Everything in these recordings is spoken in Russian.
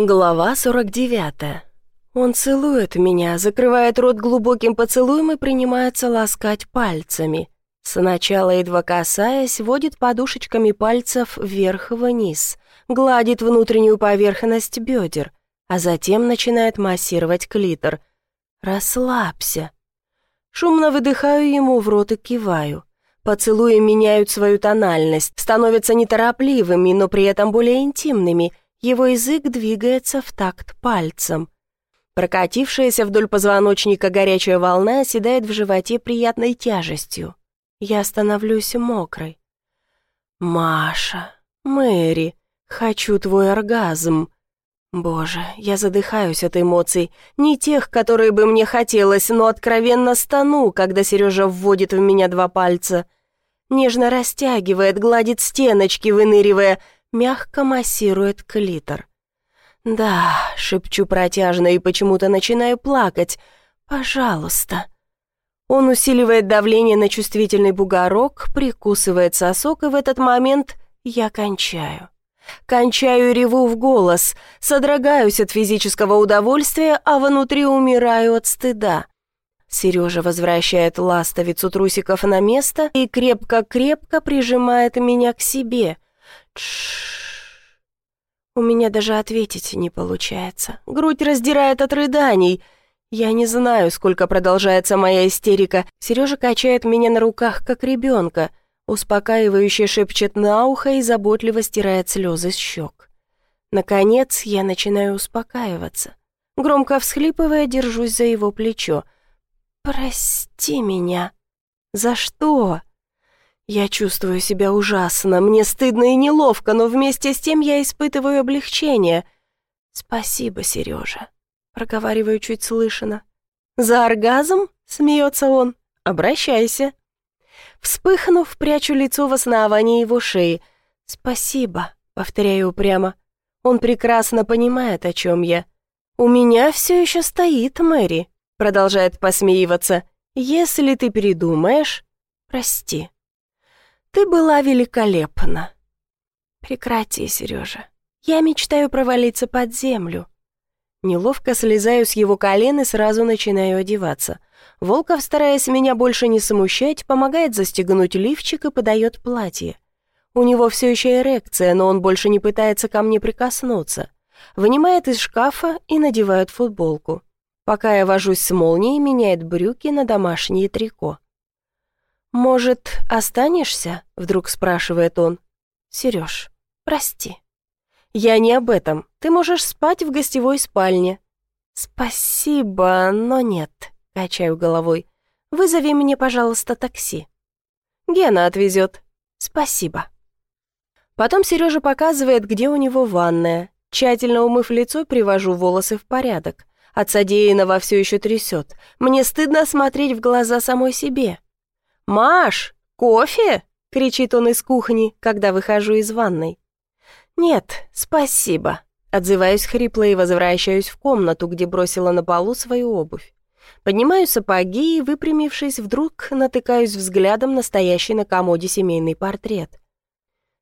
Глава 49. Он целует меня, закрывает рот глубоким поцелуем и принимается ласкать пальцами. Сначала, едва касаясь, водит подушечками пальцев вверх и вниз, гладит внутреннюю поверхность бедер, а затем начинает массировать клитор. «Расслабься». Шумно выдыхаю ему в рот и киваю. Поцелуи меняют свою тональность, становятся неторопливыми, но при этом более интимными – его язык двигается в такт пальцем. Прокатившаяся вдоль позвоночника горячая волна оседает в животе приятной тяжестью. Я становлюсь мокрой. «Маша, Мэри, хочу твой оргазм». Боже, я задыхаюсь от эмоций. Не тех, которые бы мне хотелось, но откровенно стану, когда Сережа вводит в меня два пальца. Нежно растягивает, гладит стеночки, выныривая — мягко массирует клитор. «Да», — шепчу протяжно и почему-то начинаю плакать. «Пожалуйста». Он усиливает давление на чувствительный бугорок, прикусывает сосок, и в этот момент я кончаю. Кончаю реву в голос, содрогаюсь от физического удовольствия, а внутри умираю от стыда. Сережа возвращает ластовицу трусиков на место и крепко-крепко прижимает меня к себе — у меня даже ответить не получается. Грудь раздирает от рыданий. Я не знаю, сколько продолжается моя истерика. Сережа качает меня на руках, как ребенка. Успокаивающе шепчет на ухо и заботливо стирает слезы с щек. Наконец, я начинаю успокаиваться. Громко всхлипывая, держусь за его плечо. «Прости меня». «За что?» Я чувствую себя ужасно, мне стыдно и неловко, но вместе с тем я испытываю облегчение. «Спасибо, Сережа», — проговариваю чуть слышно. «За оргазм?» — смеется он. «Обращайся». Вспыхнув, прячу лицо в основании его шеи. «Спасибо», — повторяю упрямо. Он прекрасно понимает, о чем я. «У меня все еще стоит Мэри», — продолжает посмеиваться. «Если ты передумаешь, прости». Ты была великолепна. Прекрати, Сережа. Я мечтаю провалиться под землю. Неловко слезаю с его колен и сразу начинаю одеваться. Волков, стараясь меня больше не смущать, помогает застегнуть лифчик и подает платье. У него все еще эрекция, но он больше не пытается ко мне прикоснуться. Вынимает из шкафа и надевает футболку. Пока я вожусь с молнией, меняет брюки на домашнее трико. «Может, останешься?» — вдруг спрашивает он. «Сереж, прости». «Я не об этом. Ты можешь спать в гостевой спальне». «Спасибо, но нет», — качаю головой. «Вызови мне, пожалуйста, такси». «Гена отвезет». «Спасибо». Потом Сережа показывает, где у него ванная. Тщательно умыв лицо, привожу волосы в порядок. От содеянного все еще трясет. Мне стыдно смотреть в глаза самой себе. «Маш, кофе?» — кричит он из кухни, когда выхожу из ванной. «Нет, спасибо», — отзываюсь хрипло и возвращаюсь в комнату, где бросила на полу свою обувь. Поднимаю сапоги и, выпрямившись, вдруг натыкаюсь взглядом на стоящий на комоде семейный портрет.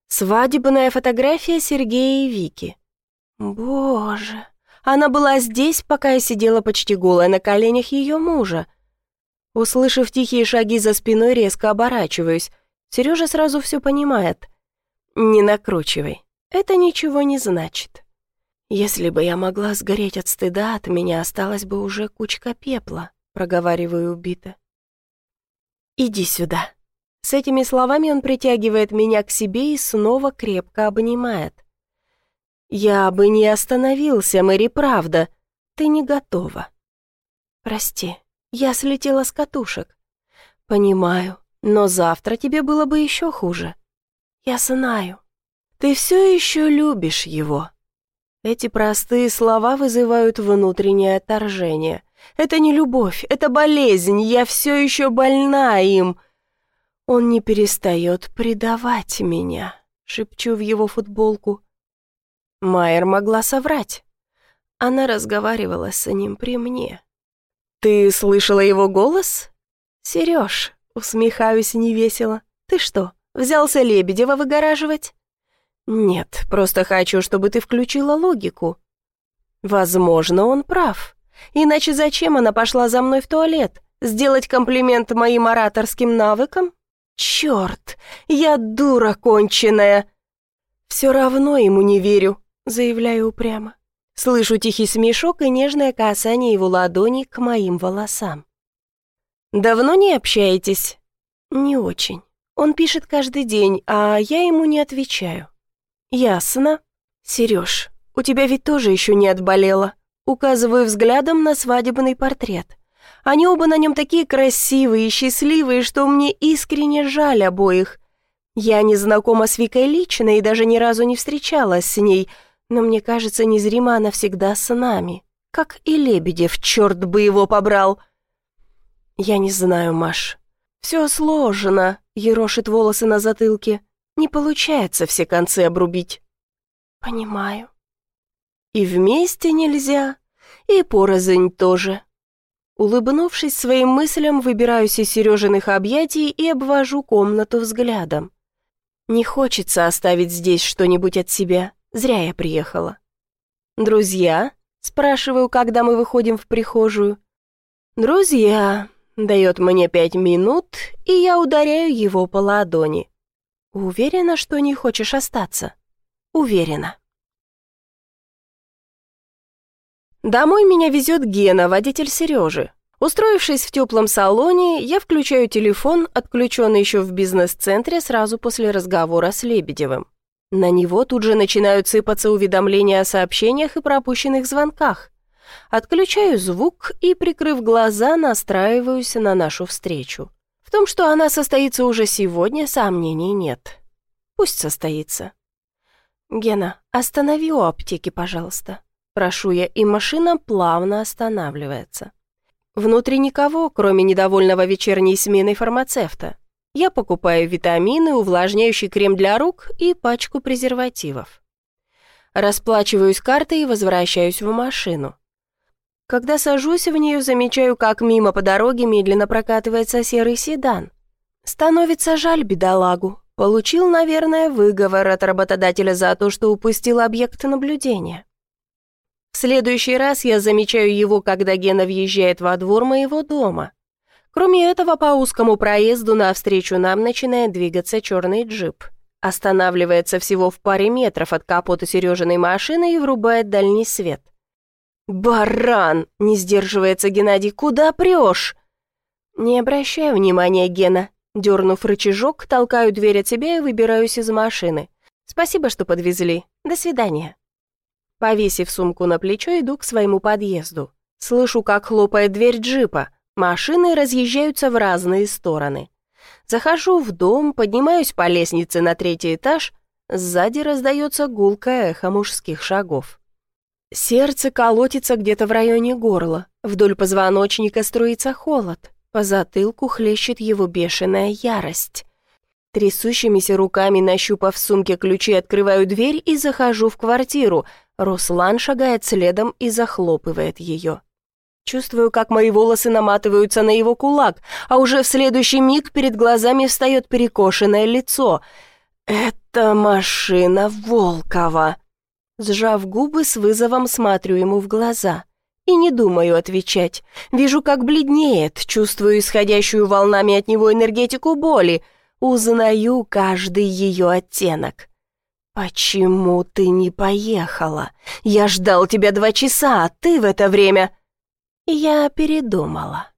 Свадебная фотография Сергея и Вики. Боже, она была здесь, пока я сидела почти голая на коленях ее мужа. Услышав тихие шаги за спиной, резко оборачиваюсь. Сережа сразу все понимает. «Не накручивай. Это ничего не значит. Если бы я могла сгореть от стыда, от меня осталась бы уже кучка пепла», проговариваю убито. «Иди сюда». С этими словами он притягивает меня к себе и снова крепко обнимает. «Я бы не остановился, Мэри, правда. Ты не готова». «Прости», я слетела с катушек. Понимаю, но завтра тебе было бы еще хуже. Я знаю. Ты все еще любишь его. Эти простые слова вызывают внутреннее отторжение. Это не любовь, это болезнь, я все еще больна им. Он не перестает предавать меня, шепчу в его футболку. Майер могла соврать. Она разговаривала с ним при мне. «Ты слышала его голос?» «Сереж», — усмехаюсь невесело. «Ты что, взялся Лебедева выгораживать?» «Нет, просто хочу, чтобы ты включила логику». Возможно, он прав. Иначе зачем она пошла за мной в туалет? Сделать комплимент моим ораторским навыкам? Черт, я дура конченая. Все равно ему не верю, заявляю упрямо. Слышу тихий смешок и нежное касание его ладони к моим волосам. «Давно не общаетесь?» «Не очень. Он пишет каждый день, а я ему не отвечаю». «Ясно. Сереж, у тебя ведь тоже еще не отболело». Указываю взглядом на свадебный портрет. Они оба на нем такие красивые и счастливые, что мне искренне жаль обоих. Я не знакома с Викой лично и даже ни разу не встречалась с ней, но мне кажется, незримо она всегда с нами. Как и Лебедев, черт бы его побрал. Я не знаю, Маш. Все сложно, ерошит волосы на затылке. Не получается все концы обрубить. Понимаю. И вместе нельзя, и порознь тоже. Улыбнувшись своим мыслям, выбираюсь из Сережиных объятий и обвожу комнату взглядом. Не хочется оставить здесь что-нибудь от себя. Зря я приехала. «Друзья?» — спрашиваю, когда мы выходим в прихожую. «Друзья», — дает мне пять минут, и я ударяю его по ладони. «Уверена, что не хочешь остаться?» «Уверена». Домой меня везет Гена, водитель Сережи. Устроившись в теплом салоне, я включаю телефон, отключенный еще в бизнес-центре сразу после разговора с Лебедевым. На него тут же начинают сыпаться уведомления о сообщениях и пропущенных звонках. Отключаю звук и, прикрыв глаза, настраиваюсь на нашу встречу. В том, что она состоится уже сегодня, сомнений нет. Пусть состоится. «Гена, останови у аптеки, пожалуйста». Прошу я, и машина плавно останавливается. Внутри никого, кроме недовольного вечерней сменой фармацевта. Я покупаю витамины, увлажняющий крем для рук и пачку презервативов. Расплачиваюсь картой и возвращаюсь в машину. Когда сажусь в нее, замечаю, как мимо по дороге медленно прокатывается серый седан. Становится жаль бедолагу. Получил, наверное, выговор от работодателя за то, что упустил объект наблюдения. В следующий раз я замечаю его, когда Гена въезжает во двор моего дома. Кроме этого, по узкому проезду навстречу нам начинает двигаться черный джип. Останавливается всего в паре метров от капота Сережиной машины и врубает дальний свет. «Баран!» — не сдерживается Геннадий. «Куда прешь?» Не обращаю внимания, Гена. Дернув рычажок, толкаю дверь от себя и выбираюсь из машины. «Спасибо, что подвезли. До свидания». Повесив сумку на плечо, иду к своему подъезду. Слышу, как хлопает дверь джипа. Машины разъезжаются в разные стороны. Захожу в дом, поднимаюсь по лестнице на третий этаж. Сзади раздается гулкое эхо мужских шагов. Сердце колотится где-то в районе горла. Вдоль позвоночника струится холод. По затылку хлещет его бешеная ярость. Трясущимися руками, нащупав в сумке ключи, открываю дверь и захожу в квартиру. Руслан шагает следом и захлопывает ее. Чувствую, как мои волосы наматываются на его кулак, а уже в следующий миг перед глазами встает перекошенное лицо. «Это машина Волкова!» Сжав губы, с вызовом смотрю ему в глаза. И не думаю отвечать. Вижу, как бледнеет, чувствую исходящую волнами от него энергетику боли — Узнаю каждый ее оттенок. «Почему ты не поехала? Я ждал тебя два часа, а ты в это время...» Я передумала.